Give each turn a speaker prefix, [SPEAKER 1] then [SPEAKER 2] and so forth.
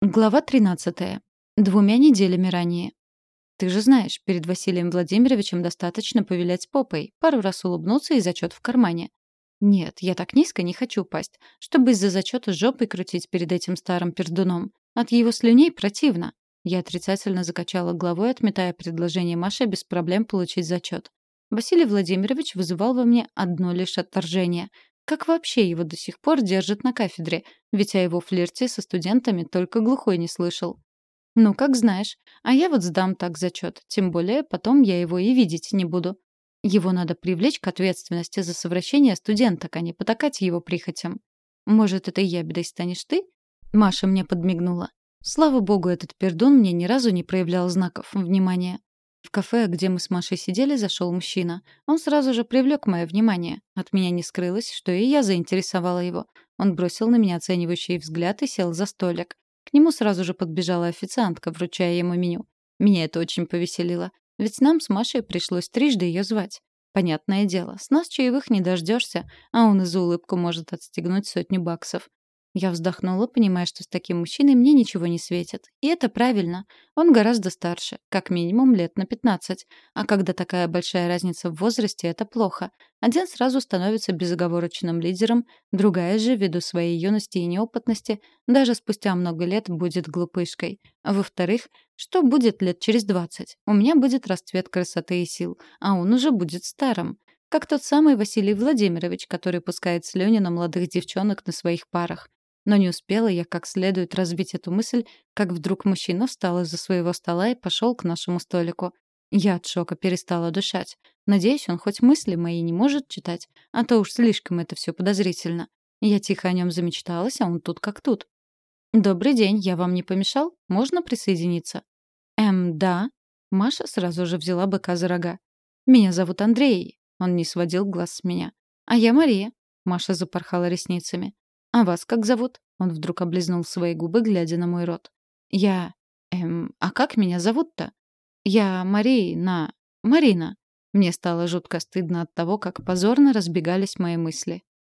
[SPEAKER 1] Глава 13. Двумя неделями ранее. Ты же знаешь, перед Василием Владимировичем достаточно повилять попой, пару раз улыбнуться и зачет в кармане. Нет, я так низко не хочу пасть, чтобы из-за зачета жопой крутить перед этим старым пердуном. От его слюней противно. Я отрицательно закачала головой, отметая предложение Маши без проблем получить зачет. Василий Владимирович вызывал во мне одно лишь отторжение — как вообще его до сих пор держат на кафедре? Ведь о его флирте со студентами только глухой не слышал. Ну, как знаешь. А я вот сдам так зачет. Тем более, потом я его и видеть не буду. Его надо привлечь к ответственности за совращение студенток, а не потакать его прихотям. Может, это ябедой станешь ты? Маша мне подмигнула. Слава богу, этот пердун мне ни разу не проявлял знаков внимания. В кафе, где мы с Машей сидели, зашел мужчина. Он сразу же привлек мое внимание. От меня не скрылось, что и я заинтересовала его. Он бросил на меня оценивающий взгляд и сел за столик. К нему сразу же подбежала официантка, вручая ему меню. Меня это очень повеселило. Ведь нам с Машей пришлось трижды ее звать. Понятное дело, с нас чаевых не дождешься, а он и за улыбку может отстегнуть сотню баксов. Я вздохнула, понимая, что с таким мужчиной мне ничего не светит. И это правильно. Он гораздо старше, как минимум лет на 15. А когда такая большая разница в возрасте, это плохо. Один сразу становится безоговорочным лидером, другая же, ввиду своей юности и неопытности, даже спустя много лет будет глупышкой. Во-вторых, что будет лет через 20? У меня будет расцвет красоты и сил, а он уже будет старым. Как тот самый Василий Владимирович, который пускает слюни на молодых девчонок на своих парах. Но не успела я как следует развить эту мысль, как вдруг мужчина встал из-за своего стола и пошел к нашему столику. Я от шока перестала дышать. Надеюсь, он хоть мысли мои не может читать, а то уж слишком это все подозрительно. Я тихо о нем замечталась, а он тут как тут. «Добрый день, я вам не помешал? Можно присоединиться?» «Эм, да». Маша сразу же взяла быка за рога. «Меня зовут Андрей». Он не сводил глаз с меня. «А я Мария». Маша запорхала ресницами. «А вас как зовут?» Он вдруг облизнул свои губы, глядя на мой рот. «Я... Эм... А как меня зовут-то?» «Я Марина... Марина». Мне стало жутко стыдно от того, как позорно разбегались мои мысли.